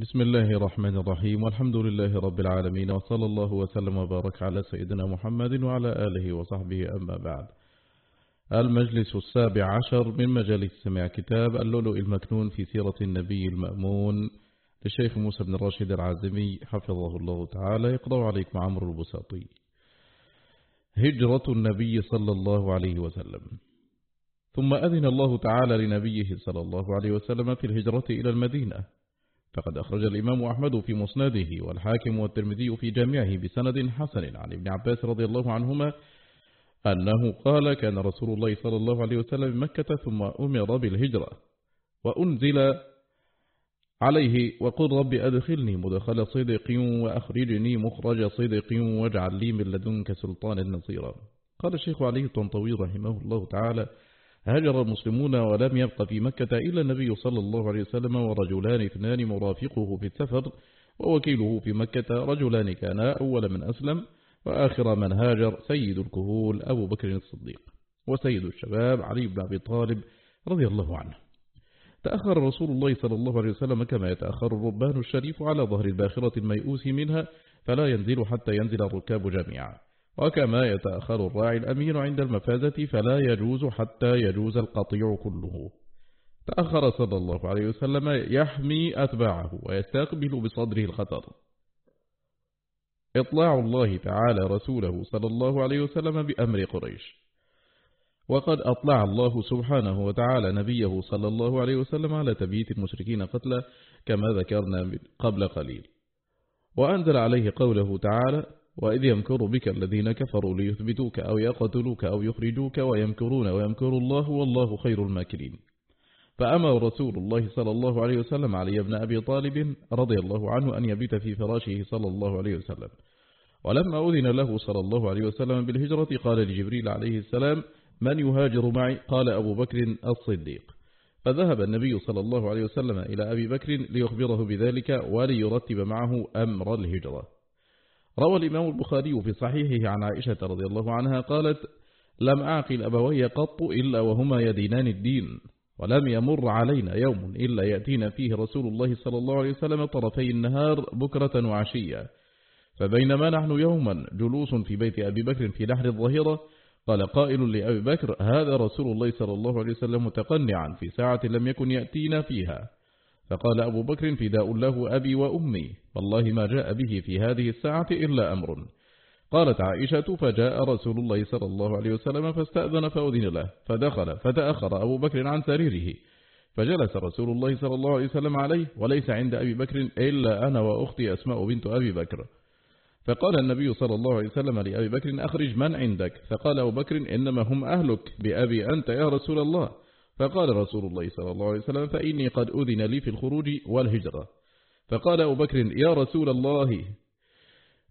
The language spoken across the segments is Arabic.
بسم الله الرحمن الرحيم والحمد لله رب العالمين وصلى الله وسلم وبارك على سيدنا محمد وعلى آله وصحبه أما بعد. المجلس السابع عشر من مجالس سمع كتاب اللؤلؤ المكنون في سيرة النبي المأمون للشيخ موسى بن راشد العازمي حفظه الله تعالى. يقرأ عليكم عمرو البساطي. هجرة النبي صلى الله عليه وسلم. ثم أذن الله تعالى لنبيه صلى الله عليه وسلم في الهجرة إلى المدينة. فقد أخرج الإمام أحمد في مسنده والحاكم والترمذي في جامعه بسند حسن عن ابن عباس رضي الله عنهما أنه قال كان رسول الله صلى الله عليه وسلم بمكة ثم أمر بالهجرة وأنزل عليه وقل رب أدخلني مدخل صدق وأخرجني مخرج صدق واجعل لي من لدنك سلطان نصيرا. قال الشيخ علي الطنطوي رحمه الله تعالى هاجر المسلمون ولم يبق في مكة إلا النبي صلى الله عليه وسلم ورجلان اثنان مرافقه في السفر ووكيله في مكة رجلان كانا أول من أسلم وآخر من هاجر سيد الكهول أبو بكر الصديق وسيد الشباب علي بن أبي طالب رضي الله عنه. تأخر رسول الله صلى الله عليه وسلم كما يتأخر الربان الشريف على ظهر الباخرة الميؤوس منها فلا ينزل حتى ينزل الركاب جميعا. وكما يتأخر الراعي الأمين عند المفازة فلا يجوز حتى يجوز القطيع كله. تأخر صلى الله عليه وسلم يحمي أتباعه ويستقبل بصدره الخطر. إطلاع الله تعالى رسوله صلى الله عليه وسلم بأمر قريش. وقد أطلع الله سبحانه وتعالى نبيه صلى الله عليه وسلم على تبييت المشركين قتلا كما ذكرنا قبل قليل. وأنزل عليه قوله تعالى وإذ يمكر بك الذين كفروا ليثبتوك أو يقتلوك أو يخرجوك ويمكرون ويمكر الله والله خير الماكرين. فأمر رسول الله صلى الله عليه وسلم علي بن أبي طالب رضي الله عنه أن يبيت في فراشه صلى الله عليه وسلم. ولما أذن له صلى الله عليه وسلم بالهجرة قال لجبريل عليه السلام من يهاجر معي؟ قال أبو بكر الصديق. فذهب النبي صلى الله عليه وسلم إلى أبي بكر ليخبره بذلك وليرتب معه أمر الهجرة. روى الإمام البخاري في صحيحه عن عائشة رضي الله عنها قالت لم أعقل أبوي قط إلا وهما يدينان الدين ولم يمر علينا يوم إلا يأتينا فيه رسول الله صلى الله عليه وسلم طرفي النهار بكرة وعشية. فبينما نحن يوما جلوس في بيت أبي بكر في نحر الظهيرة قال قائل لأبي بكر هذا رسول الله صلى الله عليه وسلم متقنعا في ساعة لم يكن يأتينا فيها. فقال أبو بكر فداء له أبي وأمي والله ما جاء به في هذه الساعة إلا أمر. قالت عائشة فجاء رسول الله صلى الله عليه وسلم فاستأذن فأذن له فدخل فتأخر أبو بكر عن سريره. فجلس رسول الله صلى الله عليه وسلم عليه وليس عند أبي بكر إلا أنا وأختي أسماء بنت أبي بكر. فقال النبي صلى الله عليه وسلم لأبي بكر أخرج من عندك؟ فقال أبو بكر إنما هم أهلك. بأبي أنت يا رسول الله. فقال رسول الله صلى الله عليه وسلم فإني قد أذن لي في الخروج والهجرة. فقال أبو بكر يا رسول الله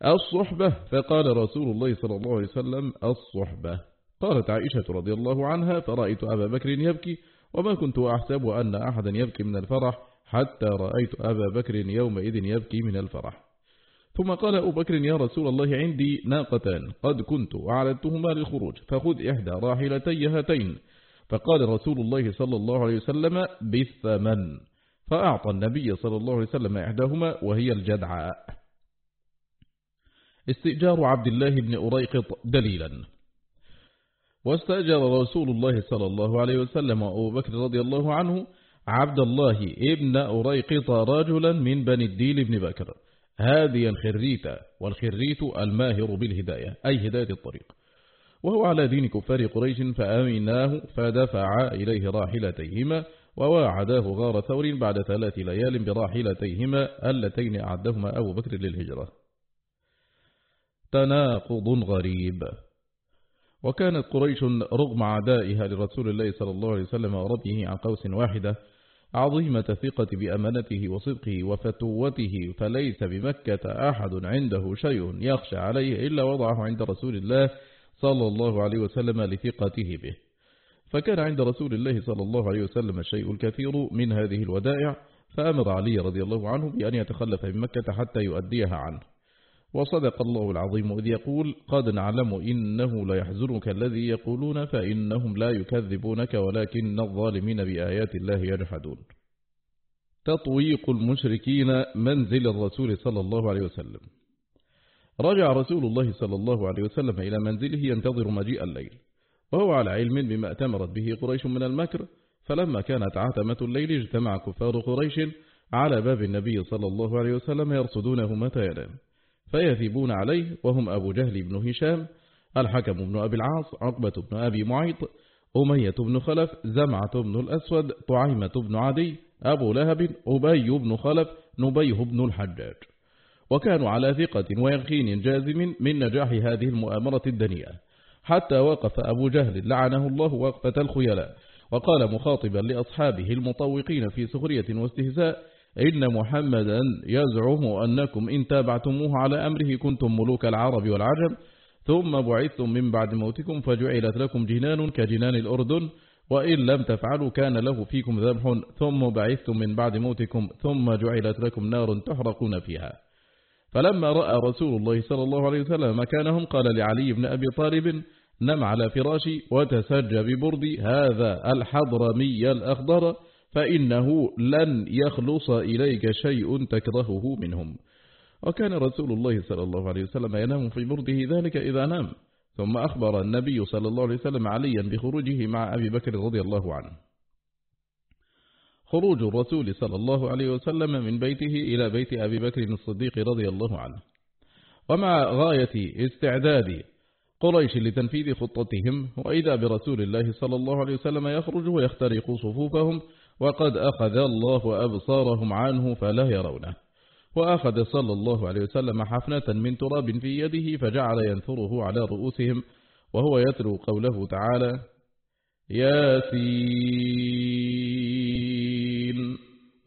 الصحبة. فقال رسول الله صلى الله عليه وسلم الصحبة. قالت عائشة رضي الله عنها فرأيت أبا بكر يبكي وما كنت أحسب أن أحدا يبكي من الفرح حتى رأيت أبا بكر يومئذ يبكي من الفرح. ثم قال أبو بكر يا رسول الله عندي ناقتان قد كنت أعلدتهما للخروج فخذ إحدى راحلتي هاتين. فقال رسول الله صلى الله عليه وسلم بالثمن فأعطى النبي صلى الله عليه وسلم إحداهما وهي الجدعاء استئجار عبد الله بن أريقط دليلا. واستأجر رسول الله صلى الله عليه وسلم وأبو بكر رضي الله عنه عبد الله ابن أريقط رجلا من بني الديل بن بكر. هاديا خريتا والخريت الماهر بالهداية أي هداية الطريق. وهو على دين كفار قريش فآمناه فدفع إليه راحلتيهما وواعداه غار ثور بعد ثلاث ليال براحلتيهما اللتين أعدهما أبو بكر للهجرة. تناقض غريب. وكانت قريش رغم عدائها لرسول الله صلى الله عليه وسلم وربه عن قوس واحدة عظيمة الثقة بأمانته وصدقه وفتوته فليس بمكة أحد عنده شيء يخشى عليه إلا وضعه عند رسول الله صلى الله عليه وسلم لثقته به. فكان عند رسول الله صلى الله عليه وسلم الشيء الكثير من هذه الودائع فأمر علي رضي الله عنه بأن يتخلف من مكة حتى يؤديها عنه. وصدق الله العظيم إذ يقول قد نعلم إنه لا يحزنك الذي يقولون فإنهم لا يكذبونك ولكن الظالمين بآيات الله يجحدون. تطويق المشركين منزل الرسول صلى الله عليه وسلم. رجع رسول الله صلى الله عليه وسلم إلى منزله ينتظر مجيء الليل وهو على علم بما أتمرت به قريش من المكر فلما كانت عتمة الليل اجتمع كفار قريش على باب النبي صلى الله عليه وسلم يرصدونه متى ينام فيثيبون عليه وهم أبو جهل بن هشام الحكم بن أبي العاص عقبة بن أبي معيط أمية بن خلف زمعة بن الأسود طعيمة بن عدي أبو لهب أبي بن خلف نبيه بن الحجاج. وكانوا على ثقة ويقين جازم من نجاح هذه المؤامرة الدنيئة. حتى وقف أبو جهل لعنه الله وقفة الخيلاء. وقال مخاطبا لأصحابه المطوقين في سخرية واستهزاء إن محمدا يزعم أنكم إن تابعتموه على أمره كنتم ملوك العرب والعجم ثم بعثتم من بعد موتكم فجعلت لكم جنان كجنان الأردن وإن لم تفعلوا كان له فيكم ذبح ثم بعثتم من بعد موتكم ثم جعلت لكم نار تحرقون فيها. فلما رأى رسول الله صلى الله عليه وسلم مكانهم قال لعلي بن أبي طالب نم على فراشي وتسج ببردي هذا الحضرمي الأخضر فإنه لن يخلص إليك شيء تكرهه منهم. وكان رسول الله صلى الله عليه وسلم ينام في برده ذلك إذا نام. ثم أخبر النبي صلى الله عليه وسلم عليا بخروجه مع أبي بكر رضي الله عنه. خروج الرسول صلى الله عليه وسلم من بيته إلى بيت أبي بكر الصديق رضي الله عنه. ومع غاية استعداد قريش لتنفيذ خطتهم وإذا برسول الله صلى الله عليه وسلم يخرج ويخترق صفوفهم وقد أخذ الله أبصارهم عنه فلا يرونه. وأخذ صلى الله عليه وسلم حفنة من تراب في يده فجعل ينثره على رؤوسهم وهو يتلو قوله تعالى ياسين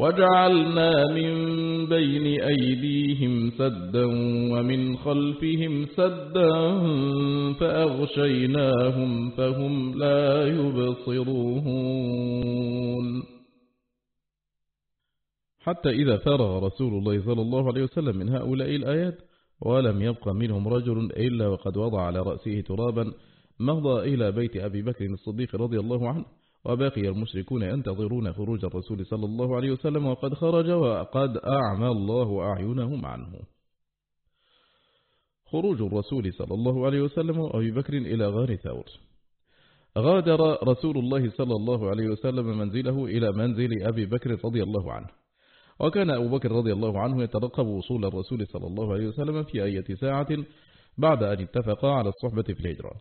وجعلنا من بين أيديهم سدا ومن خلفهم سدا فأغشيناهم فهم لا يبصرون. حتى إذا فرغ رسول الله صلى الله عليه وسلم من هؤلاء الآيات ولم يبق منهم رجل إلا وقد وضع على رأسه ترابا مضى إلى بيت أبي بكر الصديق رضي الله عنه وبقي المشركون ينتظرون خروج الرسول صلى الله عليه وسلم وقد خرج وقد أعمى الله أعينهم عنه. خروج الرسول صلى الله عليه وسلم وأبي بكر إلى غار ثور. غادر رسول الله صلى الله عليه وسلم منزله إلى منزل أبي بكر رضي الله عنه. وكان أبو بكر رضي الله عنه يترقب وصول الرسول صلى الله عليه وسلم في أي ساعة بعد أن اتفقا على الصحبة في الهجرة.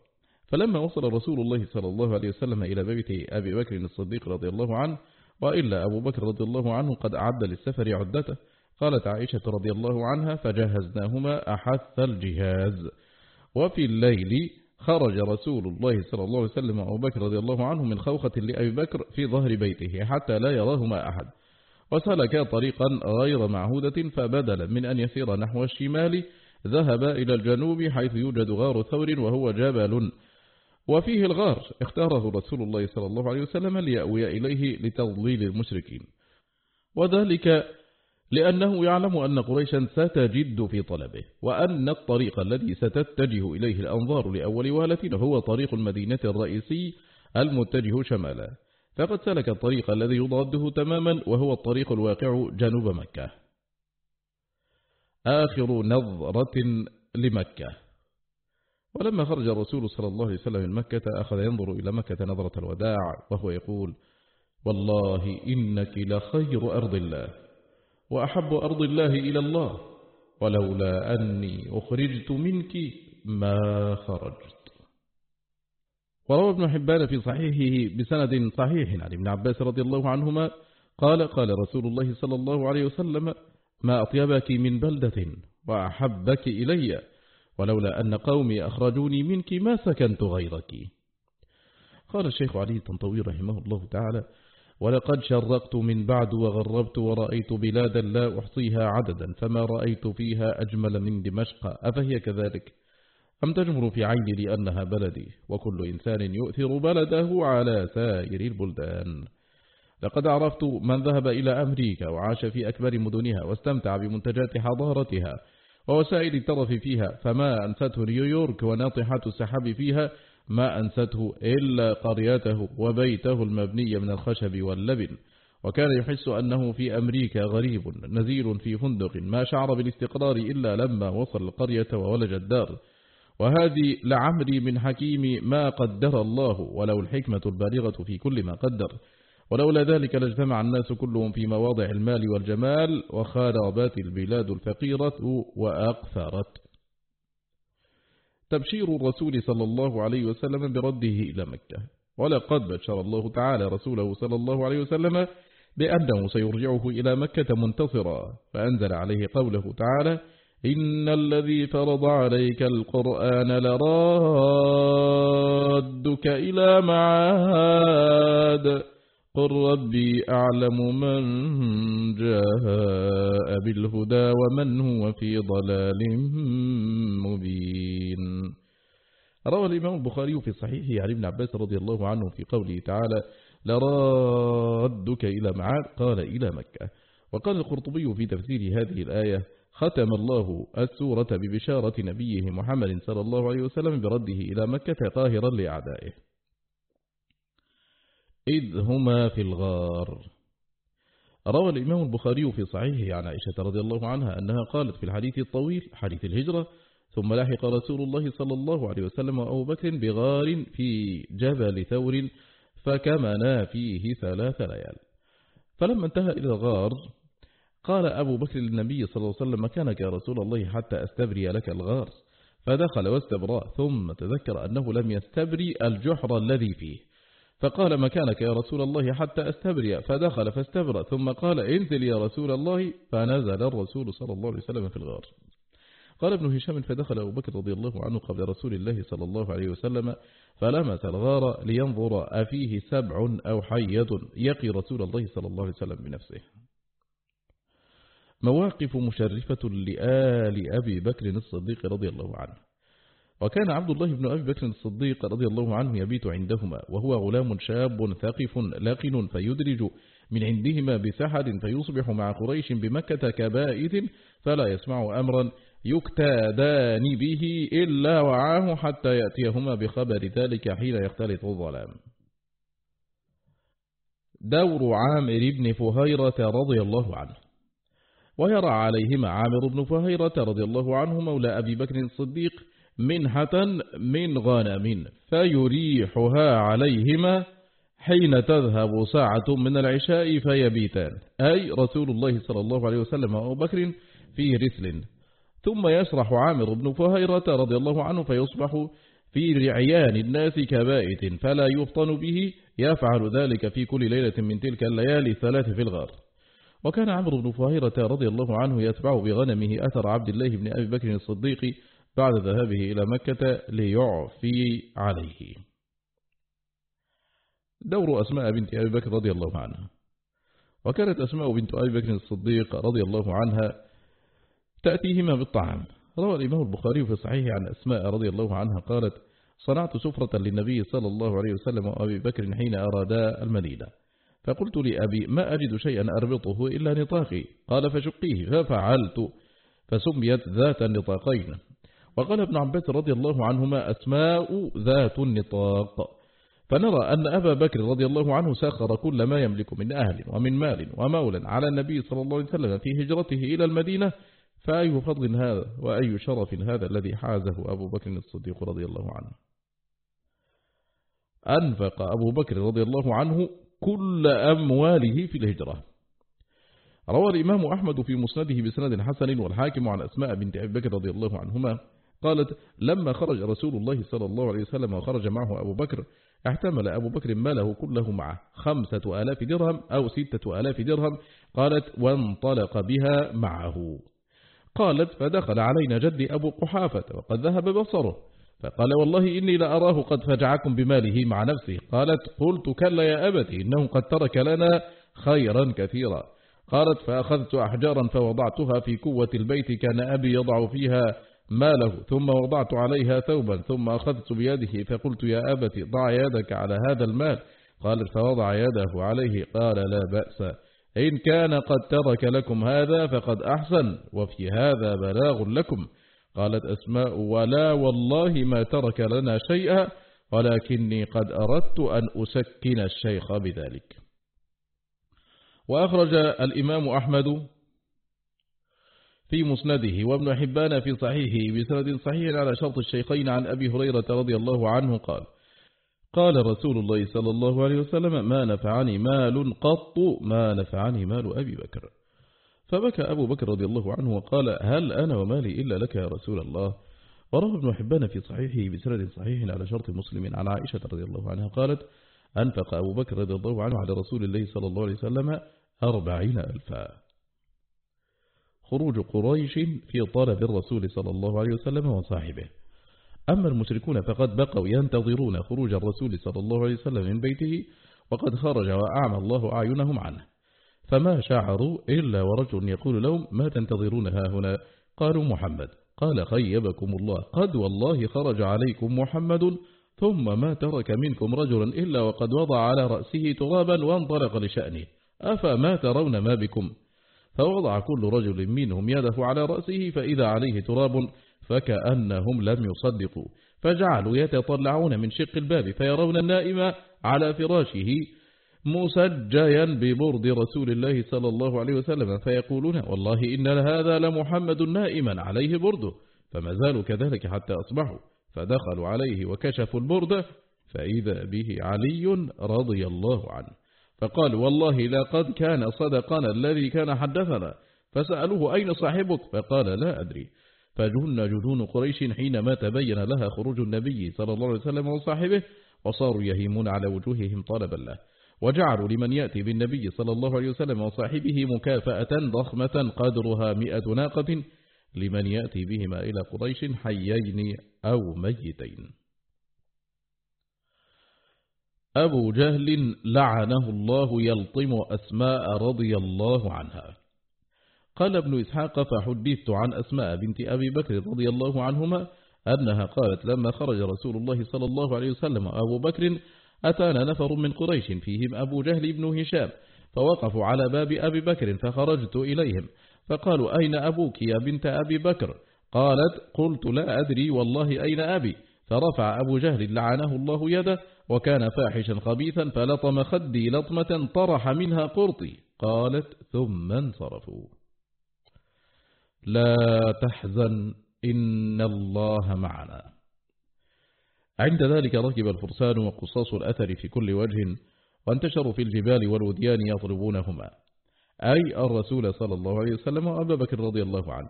فلما وصل رسول الله صلى الله عليه وسلم إلى بيت أبي بكر الصديق رضي الله عنه وإلا أبو بكر رضي الله عنه قد أعد للسفر عدته. قالت عائشة رضي الله عنها فجهزناهما أحث الجهاز. وفي الليل خرج رسول الله صلى الله عليه وسلم أبو بكر رضي الله عنه من خوخة لأبي بكر في ظهر بيته حتى لا يراهما أحد. وسلكا طريقا غير معهودة فبدلا من أن يسير نحو الشمال ذهب إلى الجنوب حيث يوجد غار ثور وهو جبل. وفيه الغار اختاره رسول الله صلى الله عليه وسلم ليأوي إليه لتضليل المشركين. وذلك لأنه يعلم أن قريشا ستجد في طلبه وأن الطريق الذي ستتجه إليه الأنظار لأول والة هو طريق المدينة الرئيسي المتجه شمالا. فقد سلك الطريق الذي يضاده تماما وهو الطريق الواقع جنوب مكة. آخر نظرة لمكة. ولما خرج الرسول صلى الله عليه وسلم من مكة أخذ ينظر إلى مكة نظرة الوداع وهو يقول والله إنك لخير أرض الله وأحب أرض الله إلى الله ولولا أني أخرجت منك ما خرجت. وروى ابن حبان في صحيحه بسند صحيح عن ابن عباس رضي الله عنهما قال قال رسول الله صلى الله عليه وسلم ما أطيبك من بلدة وأحبك إلي ولولا أن قومي أخرجوني منك ما سكنت غيرك. قال الشيخ علي الطنطوي رحمه الله تعالى ولقد شرقت من بعد وغربت ورأيت بلادا لا أحصيها عددا فما رأيت فيها أجمل من دمشق. أفهي كذلك؟ أم تجمر في عيني لأنها بلدي وكل إنسان يؤثر بلده على سائر البلدان. لقد عرفت من ذهب إلى أمريكا وعاش في أكبر مدنها واستمتع بمنتجات حضارتها ووسائل الترف فيها فما أنسته نيويورك وناطحات السحاب فيها؟ ما أنسته إلا قريته وبيته المبني من الخشب واللبن. وكان يحس أنه في أمريكا غريب نزيل في فندق. ما شعر بالاستقرار إلا لما وصل القرية وولج الدار. وهذه لعمري من حكيم ما قدر الله ولو الحكمة البالغة في كل ما قدر. ولولا ذلك لاجتمع الناس كلهم في مواضع المال والجمال وخاربات البلاد الفقيرة وأقثرت. تبشير الرسول صلى الله عليه وسلم برده إلى مكة. ولقد بشر الله تعالى رسوله صلى الله عليه وسلم بأنه سيرجعه إلى مكة منتصرا فأنزل عليه قوله تعالى إن الذي فرض عليك القرآن لرادك إلى معاد. قل ربي أعلم من جاء بالهدى ومن هو في ضلال مبين. روى الإمام البخاري في صحيحه عن ابن عباس رضي الله عنه في قوله تعالى لرادك إلى معاد قال إلى مكة. وقال القرطبي في تفسير هذه الآية ختم الله السورة ببشارة نبيه محمد صلى الله عليه وسلم برده إلى مكة قاهرا لأعدائه. إذ هما في الغار. روى الإمام البخاري في صحيحه عن عائشة رضي الله عنها أنها قالت في الحديث الطويل حديث الهجرة ثم لحق رسول الله صلى الله عليه وسلم وأبو بكر بغار في جبل ثور فكمنا فيه ثلاث ليال. فلما انتهى إلى الغار قال أبو بكر للنبي صلى الله عليه وسلم مكانك يا رسول الله حتى أستبري لك الغار. فدخل واستبرأ ثم تذكر أنه لم يستبري الجحر الذي فيه. فقال مكانك يا رسول الله حتى أستبري فدخل فاستبرأ ثم قال انزل يا رسول الله فنزل الرسول صلى الله عليه وسلم في الغار. قال ابن هشام فدخل أبو بكر رضي الله عنه قبل رسول الله صلى الله عليه وسلم فلمس الغار لينظر أفيه سبع أو حية يقي رسول الله صلى الله عليه وسلم بنفسه. مواقف مشرفة لآل أبي بكر الصديق رضي الله عنه. وكان عبد الله بن أبي بكر الصديق رضي الله عنه يبيت عندهما وهو غلام شاب ثقف لقن فيدرج من عندهما بسحر فيصبح مع قريش بمكة كبائت فلا يسمع أمرا يكتادان به إلا وعاه حتى يأتيهما بخبر ذلك حين يختلط الظلام. دور عامر بن فهيرة رضي الله عنه. ويرى عليهما عامر بن فهيرة رضي الله عنه مولى أبي بكر الصديق منحة من غنم فيريحها عليهما حين تذهب ساعة من العشاء فيبيتان. أي رسول الله صلى الله عليه وسلم وأبو بكر في رسل. ثم يسرح عامر بن فهيرة رضي الله عنه فيصبح في رعيان الناس كبائت فلا يفطن به. يفعل ذلك في كل ليلة من تلك الليالي الثلاث في الغار. وكان عمرو بن فهيرة رضي الله عنه يتبع بغنمه أثر عبد الله بن أبي بكر الصديق بعد ذهابه إلى مكة ليعفي عليه. دور أسماء بنت أبي بكر رضي الله عنها. وكانت أسماء بنت أبي بكر الصديق رضي الله عنها تأتيهما بالطعام. روى الإمام البخاري في صحيح عن أسماء رضي الله عنها قالت صنعت سفرة للنبي صلى الله عليه وسلم وأبي بكر حين أرادا المدينة. فقلت لأبي ما أجد شيئا أربطه إلا نطاقي. قال فشقيه. ففعلت فسميت ذات النطاقين. وقال ابن عباس رضي الله عنهما أسماء ذات النطاق. فنرى أن أبا بكر رضي الله عنه سخر كل ما يملك من أهل ومن مال ومولا على النبي صلى الله عليه وسلم في هجرته إلى المدينة. فأي فضل هذا وأي شرف هذا الذي حازه أبو بكر الصديق رضي الله عنه؟ أنفق أبو بكر رضي الله عنه كل أمواله في الهجرة. روى الإمام أحمد في مسنده بسند حسن والحاكم عن أسماء بنت أبي بكر رضي الله عنهما قالت لما خرج رسول الله صلى الله عليه وسلم وخرج معه أبو بكر احتمل أبو بكر ماله كله معه خمسة آلاف درهم أو ستة آلاف درهم. قالت وانطلق بها معه. قالت فدخل علينا جدي أبو قحافة وقد ذهب بصره فقال والله إني لأراه قد فجعكم بماله مع نفسه. قالت قلت كلا يا أبتي إنه قد ترك لنا خيرا كثيرا. قالت فأخذت أحجارا فوضعتها في كوة البيت كان أبي يضع فيها ماله ثم وضعت عليها ثوبا ثم أخذت بيده فقلت يا أبت ضع يدك على هذا المال. قال فوضع يده عليه. قال لا بأس. إن كان قد ترك لكم هذا فقد أحسن وفي هذا بلاغ لكم. قالت أسماء ولا والله ما ترك لنا شيئا ولكني قد أردت أن أسكن الشيخ بذلك. وأخرج الإمام أحمد في مسنده وابن حبان في صحيحه بسند صحيح على شرط الشيخين عن أبي هريرة رضي الله عنه قال قال رسول الله صلى الله عليه وسلم ما نفعني مال قط ما نفعني مال أبي بكر. فبكى أبو بكر رضي الله عنه وقال هل أنا ومالي إلا لك يا رسول الله؟ وروى ابن حبان في صحيحه بسند صحيح على شرط مسلم عن عائشة رضي الله عنها قالت أنفق أبو بكر رضي الله عنه على رسول الله صلى الله عليه وسلم أربعين ألفا. خروج قريش في طلب الرسول صلى الله عليه وسلم وصاحبه. أما المشركون فقد بقوا ينتظرون خروج الرسول صلى الله عليه وسلم من بيته وقد خرج وأعمى الله أعينهم عنه. فما شعروا إلا ورجل يقول لهم ما تنتظرون ها هنا؟ قالوا محمد. قال خيبكم الله. قد والله خرج عليكم محمد ثم ما ترك منكم رجلا إلا وقد وضع على رأسه ترابا وانطلق لشأنه. أفما ترون ما بكم؟ فوضع كل رجل منهم يده على رأسه فإذا عليه تراب فكأنهم لم يصدقوا. فجعلوا يتطلعون من شق الباب فيرون النائم على فراشه مسجيا ببرد رسول الله صلى الله عليه وسلم فيقولون والله إن هذا لمحمد نائما عليه برده فما زالوا كذلك حتى أصبحوا. فدخلوا عليه وكشفوا البرد فإذا به علي رضي الله عنه. فقال والله لقد كان صدقنا الذي كان حدثنا فسألوه أين صاحبك؟ فقال لا أدري. فجن جنون قريش حينما تبين لها خروج النبي صلى الله عليه وسلم وصاحبه وصاروا يهيمون على وجوههم طلبا له. وجعلوا لمن يأتي بالنبي صلى الله عليه وسلم وصاحبه مكافأة ضخمة قدرها مئة ناقة لمن يأتي بهما إلى قريش حيين أو ميتين. أبو جهل لعنه الله يلطم أسماء رضي الله عنها. قال ابن إسحاق فحدثت عن أسماء بنت أبي بكر رضي الله عنهما أنها قالت لما خرج رسول الله صلى الله عليه وسلم أبو بكر أتانا نفر من قريش فيهم أبو جهل بن هشام فوقفوا على باب أبي بكر فخرجت إليهم فقالوا أين أبوك يا بنت أبي بكر؟ قالت قلت لا أدري والله أين أبي؟ فرفع أبو جهل لعنه الله يده وكان فاحشا خبيثا فلطم خدي لطمة طرح منها قرطي. قالت ثم انصرفوا. لا تحزن إن الله معنا. عند ذلك ركب الفرسان وقصاص الأثر في كل وجه وانتشروا في الجبال والوديان يطلبونهما أي الرسول صلى الله عليه وسلم وأبا بكر رضي الله عنه.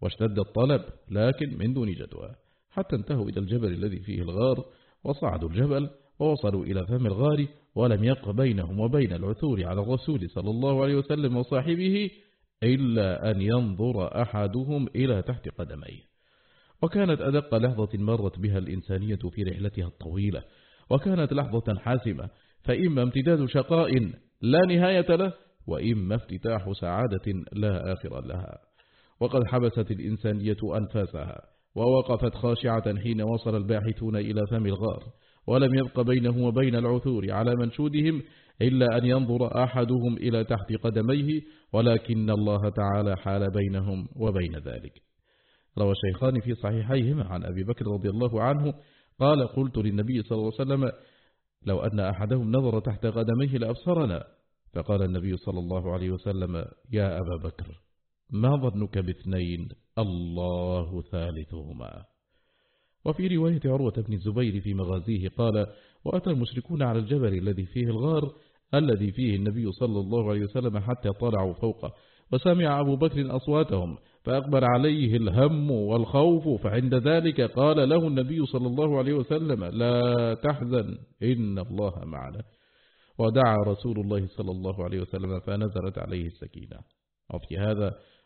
واشتد الطلب لكن من دون جدوى. حتى انتهوا إلى الجبل الذي فيه الغار وصعدوا الجبل ووصلوا إلى فم الغار ولم يق بينهم وبين العثور على الرسول صلى الله عليه وسلم وصاحبه إلا أن ينظر أحدهم إلى تحت قدميه. وكانت أدق لحظة مرت بها الإنسانية في رحلتها الطويلة وكانت لحظة حاسمة فإما امتداد شقاء لا نهاية له وإما افتتاح سعادة لا آخر لها. وقد حبست الإنسانية أنفاسها. ووقفت خاشعة حين وصل الباحثون إلى فم الغار ولم يبق بينه وبين العثور على منشودهم إلا أن ينظر أحدهم إلى تحت قدميه ولكن الله تعالى حال بينهم وبين ذلك. روى الشيخان في صحيحيهما عن أبي بكر رضي الله عنه قال قلت للنبي صلى الله عليه وسلم لو أن أحدهم نظر تحت قدميه لأبصرنا. فقال النبي صلى الله عليه وسلم يا أبا بكر. ما ظنك باثنين؟ الله ثالثهما. وفي رواية عروة بن الزبير في مغازيه قال وأتى المشركون على الجبل الذي فيه الغار الذي فيه النبي صلى الله عليه وسلم حتى طلعوا فوقه وسمع أبو بكر أصواتهم فأقبل عليه الهم والخوف فعند ذلك قال له النبي صلى الله عليه وسلم لا تحزن إن الله معنا. ودعا رسول الله صلى الله عليه وسلم فنزلت عليه السكينة. وفي هذا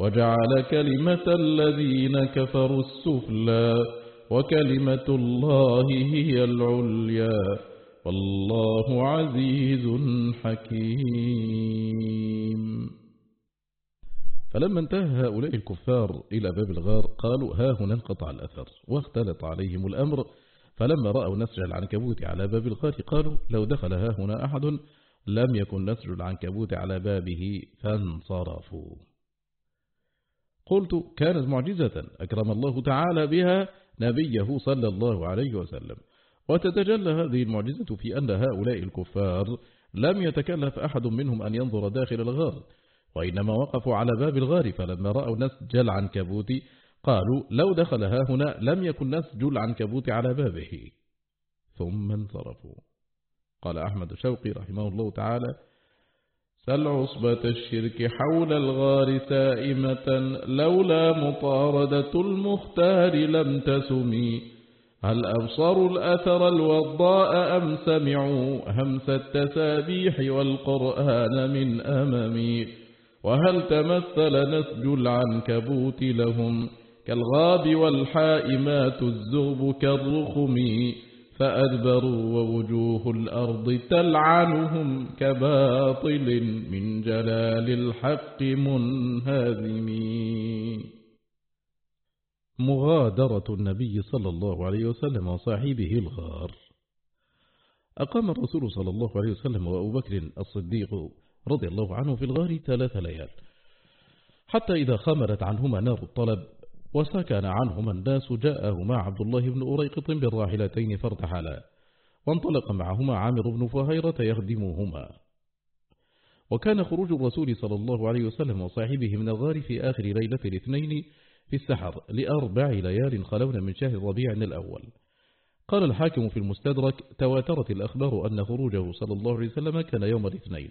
وجعل كلمة الذين كفروا السفلى وكلمة الله هي العليا والله عزيز حكيم. فلما انتهى هؤلاء الكفار إلى باب الغار قالوا ها هنا انقطع الأثر واختلط عليهم الأمر. فلما رأوا نسج العنكبوت على باب الغار قالوا لو دخل ها هنا أحد لم يكن نسج العنكبوت على بابه فانصرفوا. قلت كانت معجزة أكرم الله تعالى بها نبيه صلى الله عليه وسلم. وتتجلى هذه المعجزة في أن هؤلاء الكفار لم يتكلف أحد منهم أن ينظر داخل الغار وإنما وقفوا على باب الغار فلما رأوا نسج العنكبوت قالوا لو دخل ها هنا لم يكن نسج العنكبوت على بابه. ثم انصرفوا. قال أحمد شوقي رحمه الله تعالى سل عصبة الشرك حول الغار سائمة لولا مطاردة المختار لم تسمي هل أبصروا الأثر الوضاء أم سمعوا همس التسابيح والقرآن من أممي وهل تمثل نسج العنكبوت لهم؟ كالغاب والحائمات الزغب كالرخم. فأدبروا ووجوه الأرض تلعنهم كباطل من جلال الحق منهزمين. مغادرة النبي صلى الله عليه وسلم وصاحبه الغار. أقام الرسول صلى الله عليه وسلم وأبو بكر الصديق رضي الله عنه في الغار ثلاث ليال حتى إذا خمرت عنهما نار الطلب وسكن عنهما الناس جاءهما عبد الله بن أريقط بالراحلتين فارتحلا وانطلق معهما عامر بن فهيرة يخدمهما. وكان خروج الرسول صلى الله عليه وسلم وصاحبه من الغار في آخر ليلة الاثنين في السحر لأربع ليال خلون من شهر ربيع الأول. قال الحاكم في المستدرك تواترت الأخبار أن خروجه صلى الله عليه وسلم كان يوم الاثنين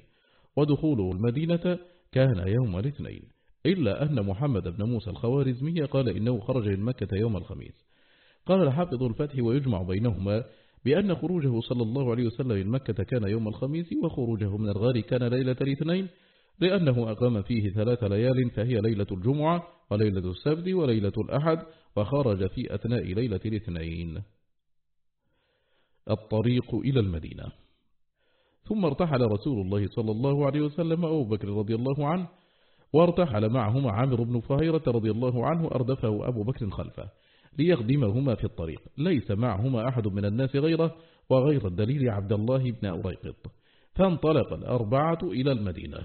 ودخوله المدينة كان يوم الاثنين. إلا أن محمد بن موسى الخوارزمي قال إنه خرج من مكة يوم الخميس. قال الحافظ الفتح ويجمع بينهما بأن خروجه صلى الله عليه وسلم من مكة كان يوم الخميس وخروجه من الغار كان ليلة الاثنين لأنه أقام فيه ثلاث ليال فهي ليلة الجمعة وليلة السبت وليلة الأحد وخرج في أثناء ليلة الاثنين. الطريق إلى المدينة. ثم ارتحل رسول الله صلى الله عليه وسلم أبو بكر رضي الله عنه وارتحل معهما عامر بن فهيرة رضي الله عنه أردفه أبو بكر خلفه ليخدمهما في الطريق. ليس معهما أحد من الناس غيره وغير الدليل عبد الله بن أريقط فانطلق الأربعة إلى المدينة.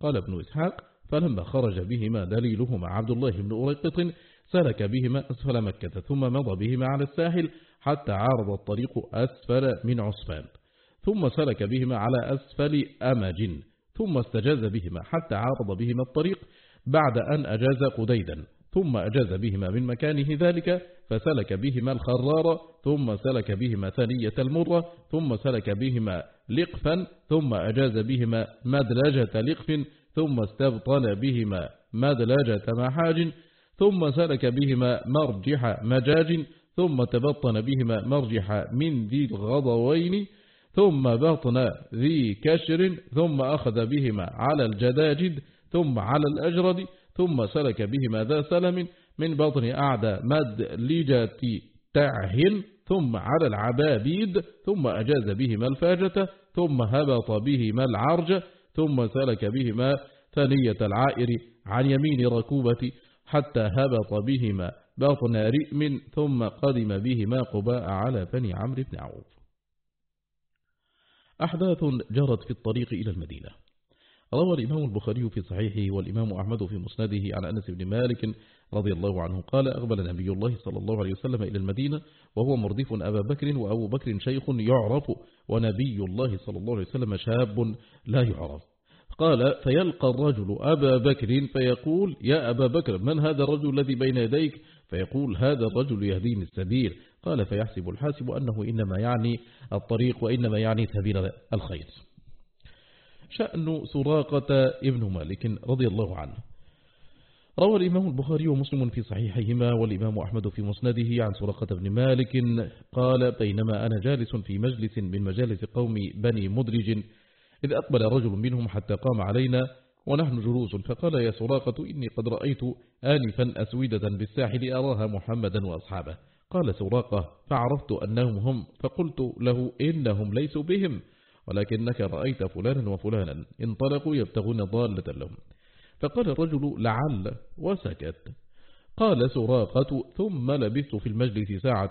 قال ابن إسحاق فلما خرج بهما دليلهما عبد الله بن أريقط سلك بهما أسفل مكة ثم مضى بهما على الساحل حتى عارض الطريق أسفل من عصفان ثم سلك بهما على أسفل أمج. ثم استجاز بهما حتى عارض بهما الطريق بعد أن أجاز قديدا. ثم أجاز بهما من مكانه ذلك فسلك بهما الخرار ثم سلك بهما ثانية المرة ثم سلك بهما لقفا ثم أجاز بهما مدلجة لقف ثم استبطن بهما مدلجة محاج ثم سلك بهما مرجح مجاج ثم تبطن بهما مرجح من ذي الغضوين ثم بطن ذي كشر ثم أخذ بهما على الجداجد ثم على الأجرد ثم سلك بهما ذا سلم من بطن أعدى مدلجة تعهن ثم على العبابيد ثم أجاز بهما الفاجة ثم هبط بهما العرج ثم سلك بهما ثنية العائر عن يمين ركوبة حتى هبط بهما بطن رئم ثم قدم بهما قباء على بني عمرو بن عوف. أحداث جرت في الطريق إلى المدينة. روى الإمام البخاري في صحيحه والإمام أحمد في مسنده عن أنس بن مالك رضي الله عنه قال أقبل نبي الله صلى الله عليه وسلم إلى المدينة وهو مردف أبا بكر وأبو بكر شيخ يعرف ونبي الله صلى الله عليه وسلم شاب لا يعرف. قال فيلقى الرجل أبا بكر فيقول يا أبا بكر من هذا الرجل الذي بين يديك؟ فيقول هذا الرجل يهديني السبيل. قال فيحسب الحاسب أنه إنما يعني الطريق وإنما يعني سبيل الخير. شأن سراقة ابن مالك رضي الله عنه. روى الإمام البخاري ومسلم في صحيحيهما والإمام أحمد في مسنده عن سراقة بن مالك. قال بينما أنا جالس في مجلس من مجالس قوم بني مدرج إذ أقبل رجل منهم حتى قام علينا ونحن جلوس. فقال يا سراقة إني قد رأيت آنفا أسودة بالساحل أراها محمدا وأصحابه. قال سراقة فعرفت أنهم هم. فقلت له إنهم ليسوا بهم ولكنك رأيت فلانا وفلانا. انطلقوا يبتغون ضالة لهم. فقال الرجل لعل وسكت. قال سراقة ثم لبثت في المجلس ساعة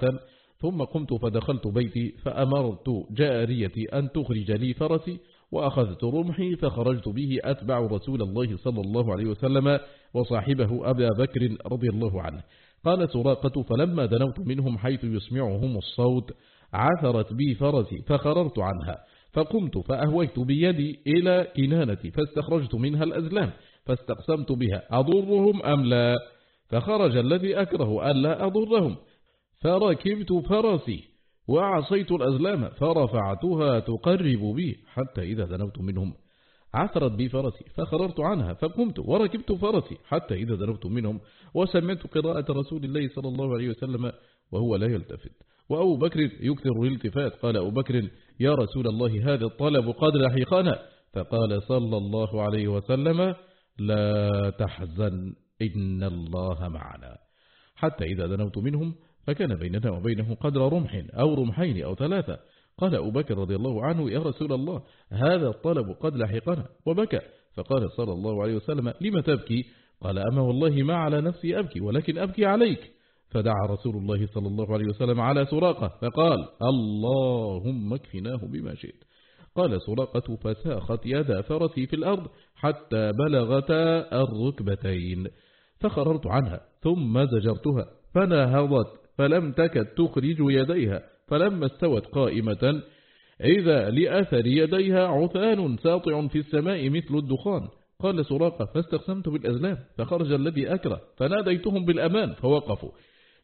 ثم قمت فدخلت بيتي فأمرت جاريتي أن تخرج لي فرسي وأخذت رمحي فخرجت به أتبع رسول الله صلى الله عليه وسلم وصاحبه أبا بكر رضي الله عنه. قال سراقة فلما دنوت منهم حيث يسمعهم الصوت عثرت بي فرسي فخررت عنها. فقمت فأهويت بيدي إلى كنانتي فاستخرجت منها الأزلام فاستقسمت بها أضرهم أم لا؟ فخرج الذي أكره ألا أضرهم. فركبت فرسي وعصيت الأزلام فرفعتها تقرب بي حتى إذا دنوت منهم. عثرت بي فرسي فخررت عنها فقمت وركبت فرسي حتى إذا دنوت منهم. وسمعت قراءة رسول الله صلى الله عليه وسلم وهو لا يلتفت. وأبو بكر يكثر الالتفات قال أبو بكر يا رسول الله هذا الطلب قد لحقنا. فقال صلى الله عليه وسلم لا تحزن إن الله معنا. حتى إذا دنوت منهم فكان بيننا وبينه قدر رمح أو رمحين أو ثلاثة. قال أبو بكر رضي الله عنه يا رسول الله هذا الطلب قد لحقنا. وبكى فقال صلى الله عليه وسلم لم تبكي؟ قال أما والله ما على نفسي أبكي ولكن أبكي عليك. فدعا رسول الله صلى الله عليه وسلم على سراقة فقال اللهم اكفناه بما شئت. قال سراقة فساخت يد فرسي في الأرض حتى بلغتا الركبتين. فخررت عنها ثم زجرتها فنهضت فلم تكد تخرج يديها فلما استوت قائمة إذا لأثر يديها عثان ساطع في السماء مثل الدخان. قال سراقة فاستقسمت بالأزلام فخرج الذي أكره فناديتهم بالأمان فوقفوا.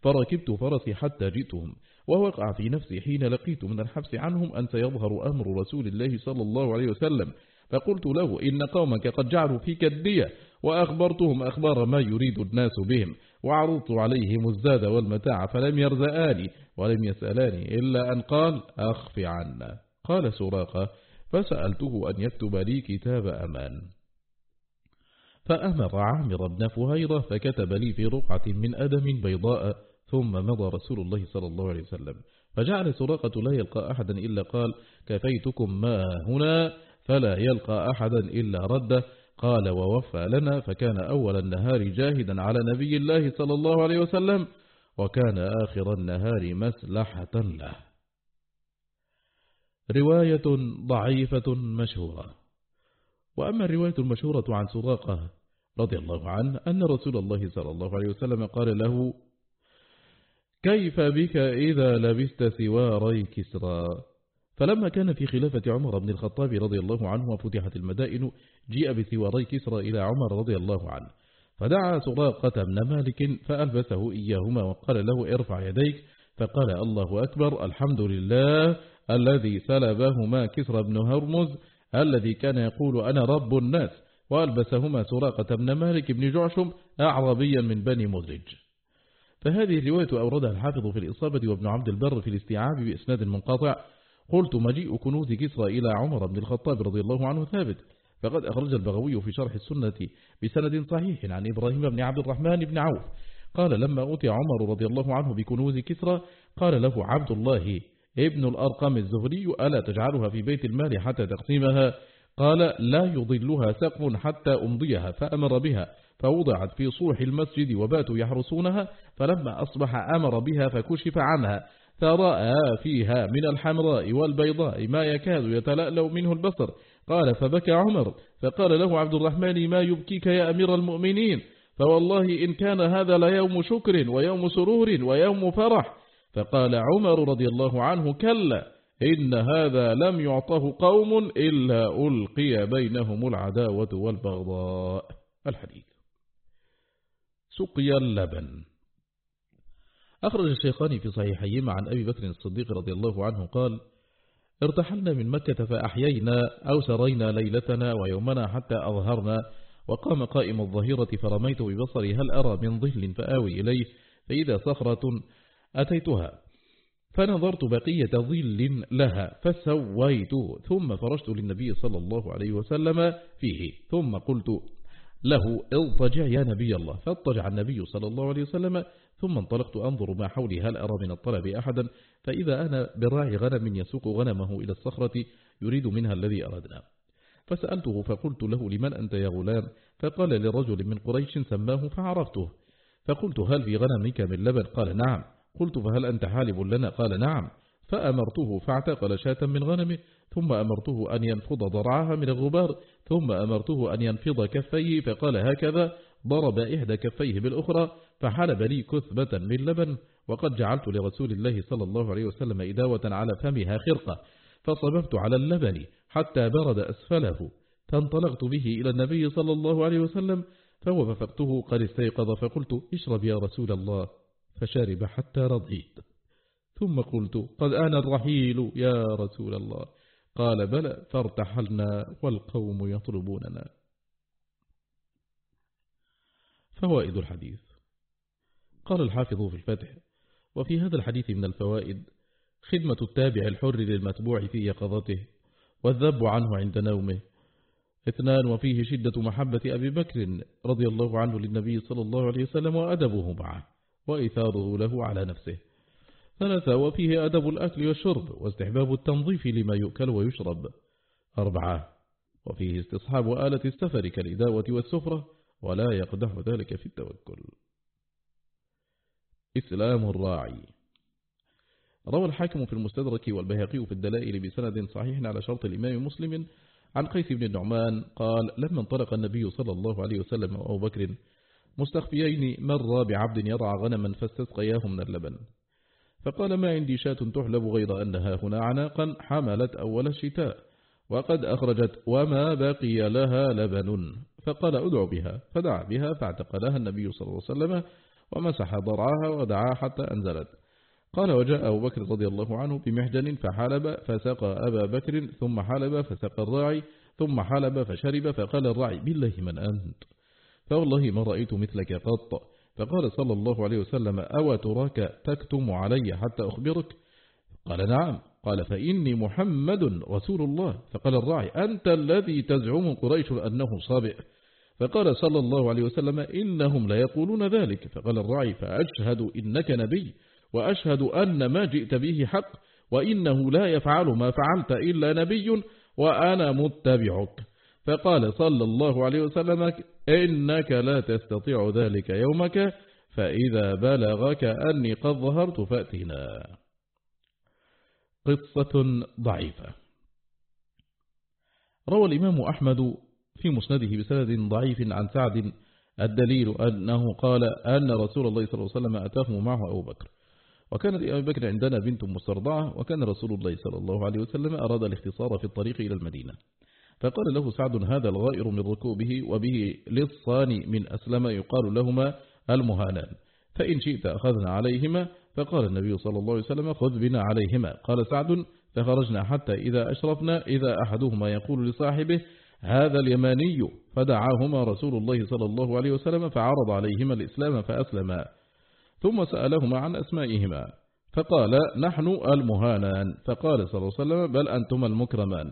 فركبت فرسي حتى جئتهم ووقع في نفسي حين لقيت من الحبس عنهم أن سيظهر أمر رسول الله صلى الله عليه وسلم. فقلت له إن قومك قد جعلوا فيك الدية. وأخبرتهم أخبار ما يريد الناس بهم. وعرضت عليهم الزاد والمتاع فلم يرزآني ولم يسألاني إلا أن قال أخف عنا. قال سراقة فسألته أن يكتب لي كتاب أمان. فأمر عامر بن فهيرة فكتب لي في رقعة من أدم بيضاء ثم مضى رسول الله صلى الله عليه وسلم. فجعل سراقة لا يلقى أحدا إلا قال كفيتكم ما هنا؟ فلا يلقى أحدا إلا رده. قال ووفى لنا فكان أول النهار جاهدا على نبي الله صلى الله عليه وسلم وكان آخر النهار مسلحة له. رواية ضعيفة مشهورة. وأما الرواية المشهورة عن سراقة رضي الله عنه أن رسول الله صلى الله عليه وسلم قال له كيف بك إذا لبست سواري كسرى؟ فلما كان في خلافة عمر بن الخطاب رضي الله عنه وفتحت المدائن جيء بثواري كسرى إلى عمر رضي الله عنه. فدعا سراقة بن مالك فألبسه إياهما وقال له ارفع يديك فقال الله أكبر الحمد لله الذي سلبهما كسرى بن هرمز الذي كان يقول أنا رب الناس وألبسهما سراقة بن مالك بن جعشم أعربيا من بني مدرج. فهذه الرواية أوردها الحافظ في الإصابة وابن عبد البر في الاستيعاب بإسناد منقطع قلت مجيء كنوز كسرى إلى عمر بن الخطاب رضي الله عنه ثابت فقد أخرج البغوي في شرح السنة بسند صحيح عن إبراهيم بن عبد الرحمن بن عوف. قال لما أوتي عمر رضي الله عنه بكنوز كسرى قال له عبد الله ابن الأرقم الزهري ألا تجعلها في بيت المال حتى تقسيمها؟ قال لا يضلها سقف حتى أمضيها فأمر بها فوضعت في صوح المسجد وباتوا يحرسونها فلما أصبح أمر بها فكشف عنها فرأى فيها من الحمراء والبيضاء ما يكاد يتلألو منه البصر. قال فبكى عمر فقال له عبد الرحمن ما يبكيك يا أمير المؤمنين؟ فوالله إن كان هذا ليوم شكر ويوم سرور ويوم فرح. فقال عمر رضي الله عنه كلا إن هذا لم يعطه قوم إلا ألقي بينهم العداوة والبغضاء. الحديث. سقيا اللبن. أخرج الشيخان في صحيحيهما عن أبي بكر الصديق رضي الله عنه قال ارتحلنا من مكة فأحيينا أو سرينا ليلتنا ويومنا حتى أظهرنا وقام قائم الظهيرة فرميت ببصري هل أرى من ظل فآوي إليه؟ فإذا صخرة أتيتها فنظرت بقية ظل لها فسويت ثم فرشت للنبي صلى الله عليه وسلم فيه ثم قلت له اضطجع يا نبي الله. فاضطجع النبي صلى الله عليه وسلم ثم انطلقت أنظر ما حولي هل أرى من الطلب أحدا؟ فإذا أنا براعي غنم يسوق غنمه إلى الصخرة يريد منها الذي أردنا فسألته فقلت له لمن أنت يا غلام؟ فقال لرجل من قريش سماه فعرفته. فقلت هل في غنمك من لبن؟ قال نعم. قلت فهل أنت حالب لنا؟ قال نعم. فأمرته فاعتقل شاة من غنمه ثم أمرته أن ينفض ضرعها من الغبار ثم أمرته أن ينفض كفيه فقال هكذا ضرب إحدى كفيه بالأخرى فحلب لي كثبة من لبن وقد جعلت لرسول الله صلى الله عليه وسلم إداوة على فمها خرقة فصببت على اللبن حتى برد أسفله. فانطلقت به إلى النبي صلى الله عليه وسلم فوفقته قد استيقظ فقلت اشرب يا رسول الله. فشرب حتى رضيت. ثم قلت قد آن الرحيل يا رسول الله. قال بلى فارتحلنا والقوم يطلبوننا. فوائد الحديث. قال الحافظ في الفتح وفي هذا الحديث من الفوائد خدمة التابع الحر للمتبوع في يقظته والذب عنه عند نومه. اثنان وفيه شدة محبة أبي بكر رضي الله عنه للنبي صلى الله عليه وسلم وأدبه معه وإثاره له على نفسه. ثلاثة وفيه أدب الأكل والشرب واستحباب التنظيف لما يؤكل ويشرب. أربعة وفيه استصحاب آلة السفر كالإداوة والسفرة ولا يقدح ذلك في التوكل. إسلام الراعي. روى الحاكم في المستدرك والبهقي في الدلائل بسند صحيح على شرط الإمام مسلم عن قيس بن النعمان قال لما انطلق النبي صلى الله عليه وسلم وأبو بكر مستخفيين مر بعبد يرعى غنما فاستسقياه من اللبن. فقال ما عندي شاة تحلب غير أنها هنا عناقا حملت أول الشتاء وقد أخرجت وما بقي لها لبن. فقال أدع بها. فدعا بها فاعتقلها النبي صلى الله عليه وسلم ومسح ضرعها ودعا حتى أنزلت. قال وجاء أبو بكر رضي الله عنه بمحجن فحلب فسقى أبا بكر ثم حلب فسقى الراعي ثم حلب فشرب فقال الراعي بالله من أنت؟ فوالله ما رأيت مثلك قط. فقال صلى الله عليه وسلم أو تراك تكتم علي حتى أخبرك؟ قال نعم. قال فإني محمد رسول الله. فقال الراعي أنت الذي تزعم قريش أنه صابئ. فقال صلى الله عليه وسلم إنهم لا يقولون ذلك. فقال الراعي فأشهد إنك نبي وأشهد أن ما جئت به حق وإنه لا يفعل ما فعلت إلا نبي وأنا متبعك. فقال صلى الله عليه وسلم إنك لا تستطيع ذلك يومك فإذا بلغك أني قد ظهرت فأتنا. قصة ضعيفة. روى الإمام أحمد في مسنده بسند ضعيف عن سعد الدليل أنه قال أن رسول الله صلى الله عليه وسلم أتاه معه أبو بكر. وكان لأبي بكر عندنا بنت مسترضعة وكان رسول الله صلى الله عليه وسلم أراد الاختصار في الطريق إلى المدينة. فقال له سعد هذا الغائر من ركوبه وبه للصان من أسلم يقال لهما المهانان. فإن شئت أخذنا عليهما. فقال النبي صلى الله عليه وسلم خذ بنا عليهما. قال سعد فخرجنا حتى إذا أشرفنا إذا أحدهما يقول لصاحبه هذا اليماني فدعاهما رسول الله صلى الله عليه وسلم فعرض عليهما الإسلام فأسلما. ثم سألهما عن أسمائهما. فقال نحن المهانان. فقال صلى الله عليه وسلم بل أنتما المكرمان.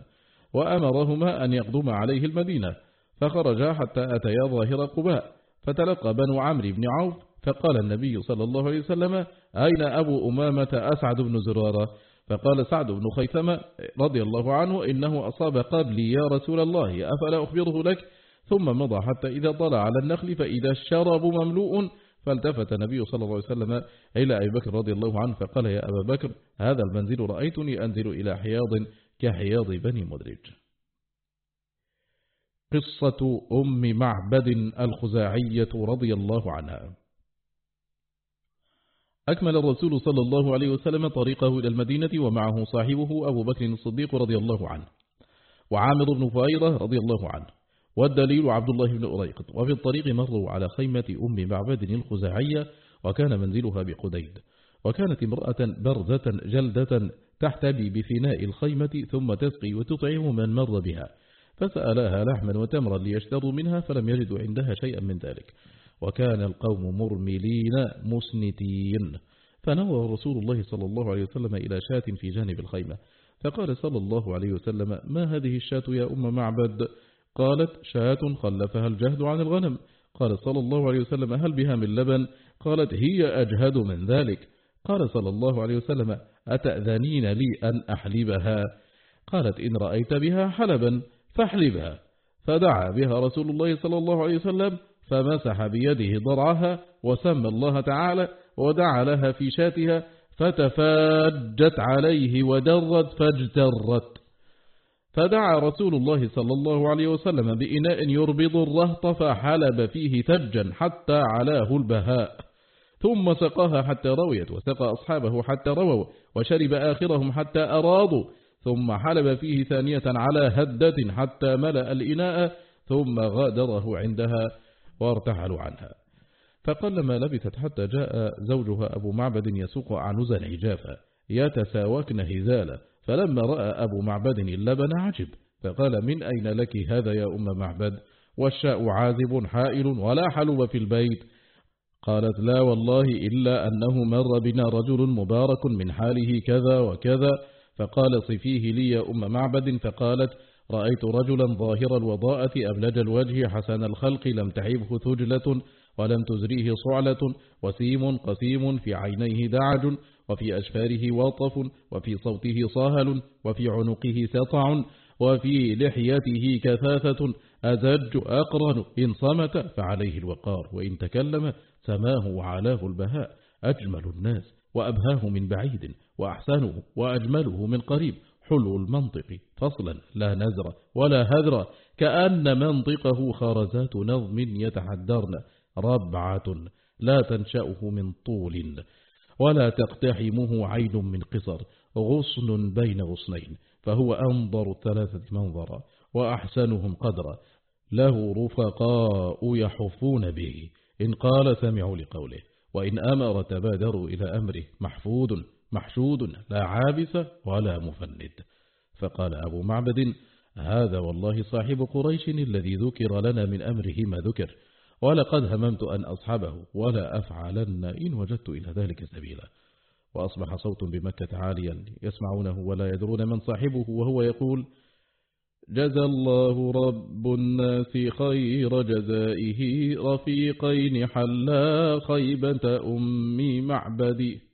وأمرهما أن يقدم عليه المدينة. فخرجا حتى أتيا ظاهر قباء. فتلقى بنو عمرو بن عوف. فقال النبي صلى الله عليه وسلم أين أبو أمامة أسعد بن زرارة؟ فقال سعد بن خيثمة رضي الله عنه إنه أصاب قبلي يا رسول الله أفلا أخبره لك؟ ثم مضى حتى إذا طلع على النخل فإذا الشرب مملوء فالتفت النبي صلى الله عليه وسلم إلى أبي بكر رضي الله عنه فقال يا أبا بكر هذا المنزل رأيتني أنزل إلى حياض كحياض بني مدرج. قصة أم معبد الخزاعية رضي الله عنها. أكمل الرسول صلى الله عليه وسلم طريقه إلى المدينة ومعه صاحبه أبو بكر الصديق رضي الله عنه وعامر بن فائرة رضي الله عنه والدليل عبد الله بن أريقط. وفي الطريق مروا على خيمة أم معبد الخزاعية وكان منزلها بقديد. وكانت امرأة برزة جلدة تحتبي بفناء الخيمة ثم تسقي وتطعم من مر بها. فسألها لحما وتمرا ليشتروا منها فلم يجدوا عندها شيئا من ذلك. وكان القوم مرملين مسنتين فنوى رسول الله صلى الله عليه وسلم إلى شاة في جانب الخيمة. فقال صلى الله عليه وسلم ما هذه الشاة يا أم معبد؟ قالت شاة خلفها الجهد عن الغنم. قال صلى الله عليه وسلم هل بها من لبن؟ قالت هي أجهد من ذلك. قال صلى الله عليه وسلم أتأذنين لي أن أحلبها؟ قالت إن رأيت بها حلبا فاحلبها. فدعا بها رسول الله صلى الله عليه وسلم فمسح بيده ضرعها وسمى الله تعالى ودعا لها في شاتها فتفاجت عليه ودرت فاجترت. فدعا رسول الله صلى الله عليه وسلم بإناء يربض الرهط فحلب فيه ثجا حتى علاه البهاء. ثم سقاها حتى رويت وسقى أصحابه حتى رووا وشرب آخرهم حتى أراضوا. ثم حلب فيه ثانية على هدة حتى ملأ الإناء. ثم غادره عندها. وارتحلوا عنها. فقلما لبثت حتى جاء زوجها أبو معبد يسوق عنزا عجافا يتساوكن هزالا فلما رأى أبو معبد اللبن عجب فقال من أين لك هذا يا أم معبد؟ والشاء عازب حائل ولا حلب في البيت. قالت لا والله إلا أنه مر بنا رجل مبارك من حاله كذا وكذا. فقال صفيه لي يا أم معبد. فقالت رأيت رجلا ظاهر الوضاءة أبلج الوجه حسن الخلق لم تعبه ثجلة ولم تزريه صعلة وسيم قسيم في عينيه دعج وفي أشفاره واطف وفي صوته صاهل وفي عنقه سطع وفي لحيته كثافة أزج أقرن إن صمت فعليه الوقار وإن تكلم سماه وعلاه البهاء. أجمل الناس وأبهاه من بعيد وأحسنه وأجمله من قريب. حلو المنطق. فصلا لا نزر ولا هذر كأن منطقه خرزات نظم يتحدرن ربعة لا تنشأه من طول ولا تقتحمه عين من قصر غصن بين غصنين فهو أنظر الثلاثة منظرا وأحسنهم قدرا له رفقاء يحفون به. إن قال سمعوا لقوله وإن أمر تبادروا إلى أمره محفوظ. محشود لا عابس ولا مفند. فقال أبو معبد هذا والله صاحب قريش الذي ذكر لنا من أمره ما ذكر ولقد هممت أن أصحبه ولا أفعلن إن وجدت إلى ذلك سبيلا. وأصبح صوت بمكة عاليا يسمعونه ولا يدرون من صاحبه وهو يقول جزى الله رب الناس خير جزائه رفيقين حلا خيبة أمي معبدي.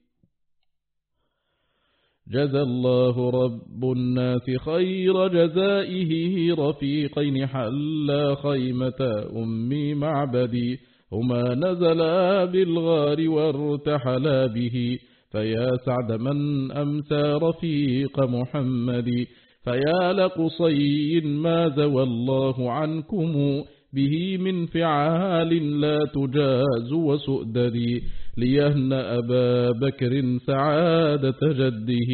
جزى الله رب الناس خير جزائه رفيقين حلا خيمة أمي معبدي هما نزلا بالغار وارتحلا به. فيا سعد من أمسى رفيق محمد. فيا لقصي ما زوى الله عنكم به من فعال لا تجاز وسؤدد. ليهن أبا بكر سعادة جده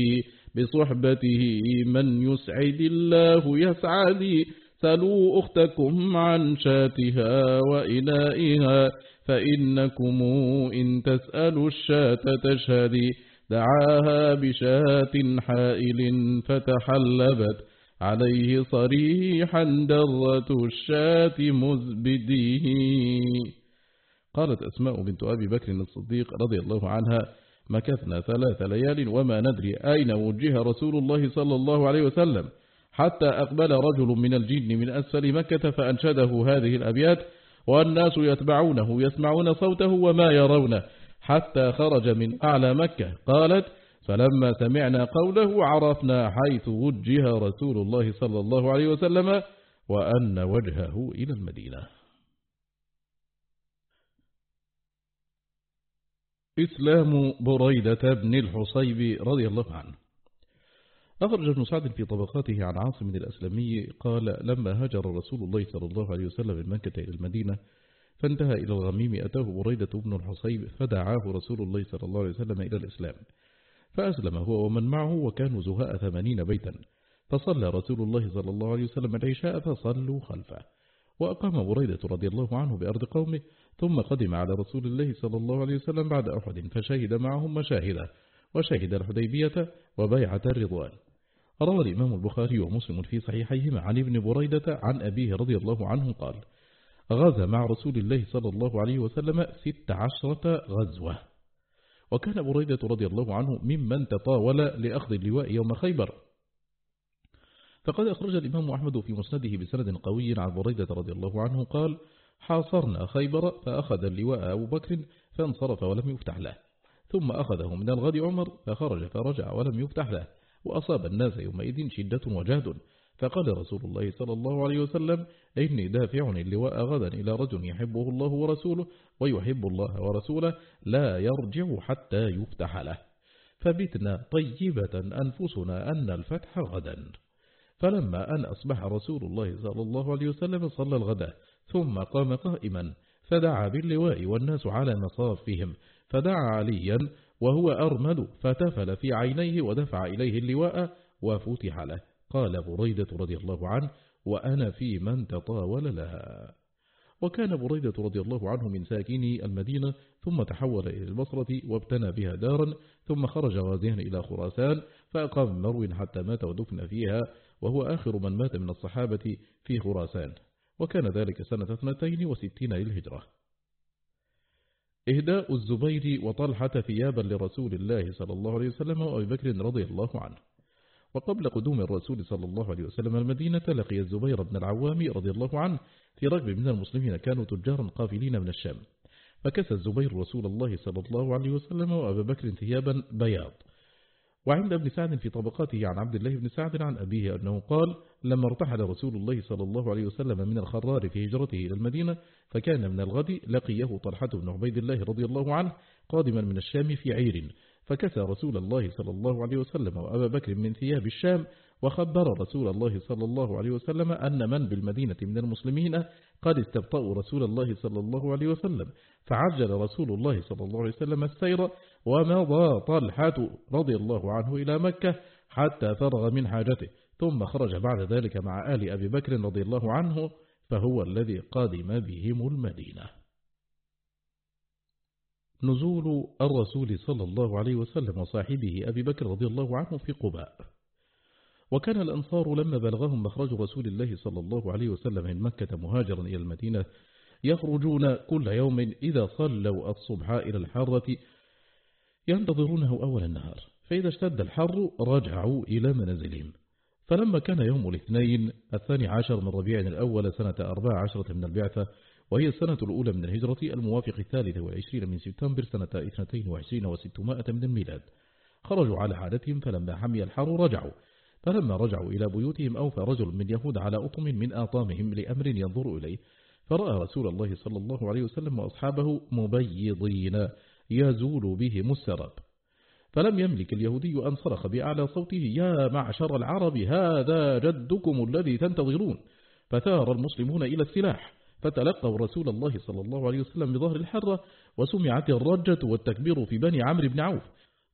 بصحبته من يسعد الله يسعد سلوا أختكم عن شاتها وإنائها فإنكم إن تسألوا الشاة تشهدي. دعاها بشاة حائل فتحلبت عليه صريحا درة الشاة مزبده قالت أسماء بنت أبي بكر الصديق رضي الله عنها مكثنا ثلاث ليال وما ندري أين وجه رسول الله صلى الله عليه وسلم. حتى أقبل رجل من الجن من أسفل مكة فأنشده هذه الأبيات والناس يتبعونه يسمعون صوته وما يرونه حتى خرج من أعلى مكة. قالت فلما سمعنا قوله عرفنا حيث وجه رسول الله صلى الله عليه وسلم وأن وجهه إلى المدينة. إسلام بريدة بن الحصيب رضي الله عنه. أخرج ابن سعد في طبقاته عن عاصم الأسلمي قال لما هاجر رسول الله صلى الله عليه وسلم من مكة إلى المدينة فانتهى إلى الغميم أتاه بريدة بن الحصيب فدعاه رسول الله صلى الله عليه وسلم إلى الإسلام. فأسلم هو ومن معه وكانوا زهاء ثمانين بيتا. فصلى رسول الله صلى الله عليه وسلم العشاء فصلوا خلفه. وأقام بريدة رضي الله عنه بأرض قومه ثم قدم على رسول الله صلى الله عليه وسلم بعد أحد فشهد معهم مشاهدة وشهد الحديبية وبيعة الرضوان. روى الإمام البخاري ومسلم في صحيحيهما عن ابن بريدة عن أبيه رضي الله عنه قال غزا مع رسول الله صلى الله عليه وسلم ست عشرة غزوة وكان بريدة رضي الله عنه ممن تطاول لأخذ اللواء يوم خيبر فقد أخرج الإمام أحمد في مسنده بسند قوي عن بريدة رضي الله عنه قال حاصرنا خيبر فأخذ اللواء أبو بكر فانصرف ولم يفتح له. ثم أخذه من الغد عمر فخرج فرجع ولم يفتح له. وأصاب الناس يومئذ شدة وجهد. فقال رسول الله صلى الله عليه وسلم إني دافع اللواء غدا إلى رجل يحبه الله ورسوله ويحب الله ورسوله لا يرجع حتى يفتح له. فبتنا طيبة أنفسنا أن الفتح غدا. فلما أن أصبح رسول الله صلى الله عليه وسلم صلى الغداء ثم قام قائما فدعا باللواء والناس على مصافهم فدعا عليا وهو أرمل فتفل في عينيه ودفع إليه اللواء وفتح له. قال بريدة رضي الله عنه وأنا في من تطاول لها. وكان بريدة رضي الله عنه من ساكني المدينة ثم تحول إلى البصرة وابتنى بها دارا ثم خرج غازيا إلى خراسان فأقام مرو حتى مات ودفن فيها. وهو آخر من مات من الصحابة في خراسان وكان ذلك سنة 62 للهجرة. إهداء الزبير وطلحة ثيابا لرسول الله صلى الله عليه وسلم وأبي بكر رضي الله عنه. وقبل قدوم الرسول صلى الله عليه وسلم المدينة لقي الزبير بن العوام رضي الله عنه في ركب من المسلمين كانوا تجارا قافلين من الشام. فكسى الزبير رسول الله صلى الله عليه وسلم وأبا بكر ثيابا بياض. وعند ابن سعد في طبقاته عن عبد الله بن سعد عن أبيه أنه قال لما ارتحل رسول الله صلى الله عليه وسلم من الخرار في هجرته إلى المدينة فكان من الغد لقيه طلحة بن عبيد الله رضي الله عنه قادما من الشام في عير. فكسى رسول الله صلى الله عليه وسلم وأبا بكر من ثياب الشام وخبر رسول الله صلى الله عليه وسلم أن من بالمدينة من المسلمين قد استبطأوا رسول الله صلى الله عليه وسلم. فعجل رسول الله صلى الله عليه وسلم السير ومضى طلحة رضي الله عنه إلى مكة حتى فرغ من حاجته ثم خرج بعد ذلك مع آل أبي بكر رضي الله عنه فهو الذي قادم بهم المدينة. نزول الرسول صلى الله عليه وسلم وصاحبه أبي بكر رضي الله عنه في قباء. وكان الأنصار لما بلغهم مخرج رسول الله صلى الله عليه وسلم من مكة مهاجرا إلى المدينة يخرجون كل يوم إذا صلوا الصبح إلى الحارة ينتظرونه أول النهار فإذا اشتد الحر رجعوا إلى منازلهم. فلما كان يوم الاثنين الثاني عشر من ربيع الأول سنة أربع عشرة من البعثة وهي السنة الأولى من الهجرة الموافق الثالث والعشرين من سبتمبر سنة اثنتين وعشرين وستمائة من الميلاد. خرجوا على عادتهم فلما حمي الحر رجعوا. فلما رجعوا إلى بيوتهم أوفى رجل من يهود على أطم من آطامهم لأمر ينظر إليه. فرأى رسول الله صلى الله عليه وسلم وأصحابه مبيضين. يزول بهم السراب فلم يملك اليهودي أن صرخ بأعلى صوته يا معشر العرب هذا جدكم الذي تنتظرون. فثار المسلمون إلى السلاح. فتلقوا رسول الله صلى الله عليه وسلم بظهر الحرة وسمعت الرجة والتكبير في بني عمرو بن عوف.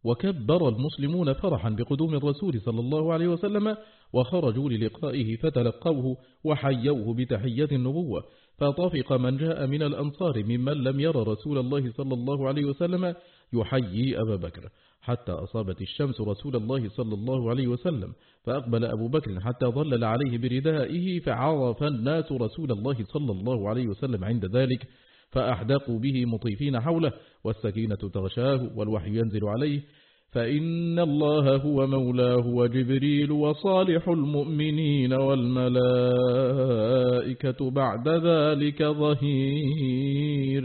وكبر المسلمون فرحا بقدوم الرسول صلى الله عليه وسلم وخرجوا للقائه فتلقوه وحيوه بتحية النبوة. فطفق من جاء من الأنصار ممن لم يرى رسول الله صلى الله عليه وسلم يحيي أبا بكر. حتى أصابت الشمس رسول الله صلى الله عليه وسلم فأقبل أبو بكر حتى ظلل عليه بردائه فعرف الناس رسول الله صلى الله عليه وسلم عند ذلك فأحدقوا به مطيفين حوله والسكينة تغشاه والوحي ينزل عليه فإن الله هو مولاه وجبريل وصالح المؤمنين والملائكة بعد ذلك ظهير.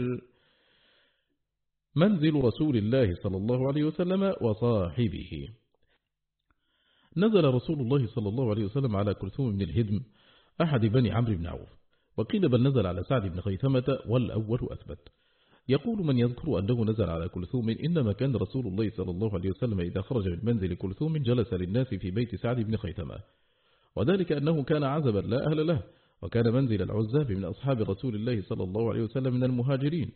منزل رسول الله صلى الله عليه وسلم وصاحبه. نزل رسول الله صلى الله عليه وسلم على كلثوم بن الهدم أحد بني عمرو بن عوف وقيل بل نزل على سعد بن خيثمة والأول أثبت. يقول من يذكر أنه نزل على كلثوم إنما كان رسول الله صلى الله عليه وسلم إذا خرج من منزل كلثوم جلس للناس في بيت سعد بن خيثمة. وذلك أنه كان عزبا لا أهل له وكان منزل العزاب من أصحاب رسول الله صلى الله عليه وسلم من المهاجرين.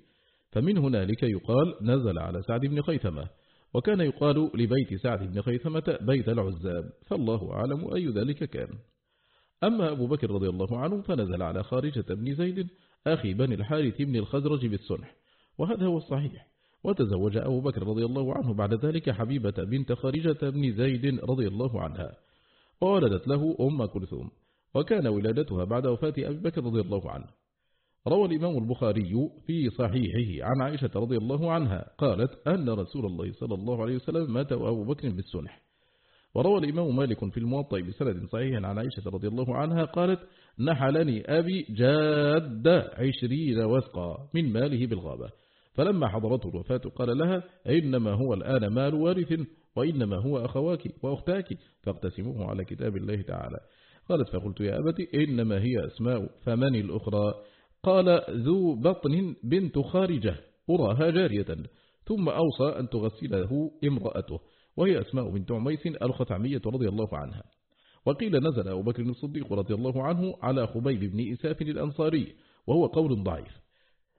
فمن هنالك يقال نزل على سعد بن خيثمة وكان يقال لبيت سعد بن خيثمة بيت العزاب فالله أعلم أي ذلك كان. أما أبو بكر رضي الله عنه فنزل على خارجة بن زيد أخي بن الحارث بن الخزرج بالسنح وهذا هو الصحيح. وتزوج أبو بكر رضي الله عنه بعد ذلك حبيبة بنت خارجة بن زيد رضي الله عنها. وولدت له أم كلثوم وكان ولادتها بعد وفاة أبي بكر رضي الله عنه. روى الإمام البخاري في صحيحه عن عائشة رضي الله عنها قالت أن رسول الله صلى الله عليه وسلم مات وأبو بكر بالسنح. وروى الإمام مالك في الموطأ بسند صحيح عن عائشة رضي الله عنها قالت نحلني أبي جاد عشرين وثقا من ماله بالغابة. فلما حضرته الوفاة قال لها إنما هو الآن مال وارث وإنما هو أخواك وأختاك فاقتسموه على كتاب الله تعالى. قالت فقلت يا أبتي إنما هي أسماء فمن الأخرى؟ قال ذو بطن بنت خارجة أراها جارية. ثم أوصى أن تغسله امرأته وهي أسماء بنت عميس الخثعمية رضي الله عنها. وقيل نزل أبو بكر الصديق رضي الله عنه على خبيب بن إساف الأنصاري وهو قول ضعيف.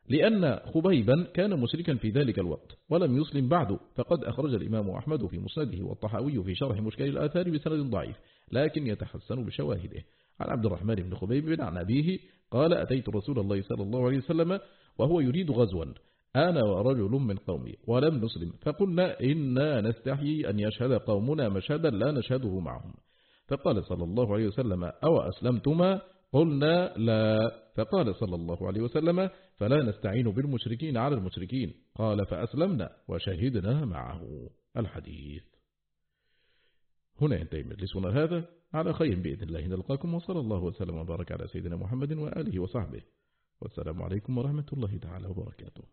لأن خبيبا كان مشركا في ذلك الوقت ولم يسلم بعد فقد أخرج الإمام أحمد في مسنده والطحاوي في شرح مشكل الآثار بسند ضعيف لكن يتحسن بشواهده. عن عبد الرحمن بن خبيب عن أبيه قال أتيت رسول الله صلى الله عليه وسلم وهو يريد غزوا أنا ورجل من قومي ولم نسلم فقلنا إنا نستحيي أن يشهد قومنا مشهدا لا نشهده معهم. فقال صلى الله عليه وسلم أو أسلمتما؟ قلنا لا. فقال صلى الله عليه وسلم فلا نستعين بالمشركين على المشركين. قال فأسلمنا وشهدنا معه. الحديث. هنا ينتهي مجلسنا هذا. على خير بإذن الله نلقاكم وصلى الله وسلم وبارك على سيدنا محمد وآله وصحبه. والسلام عليكم ورحمة الله تعالى وبركاته.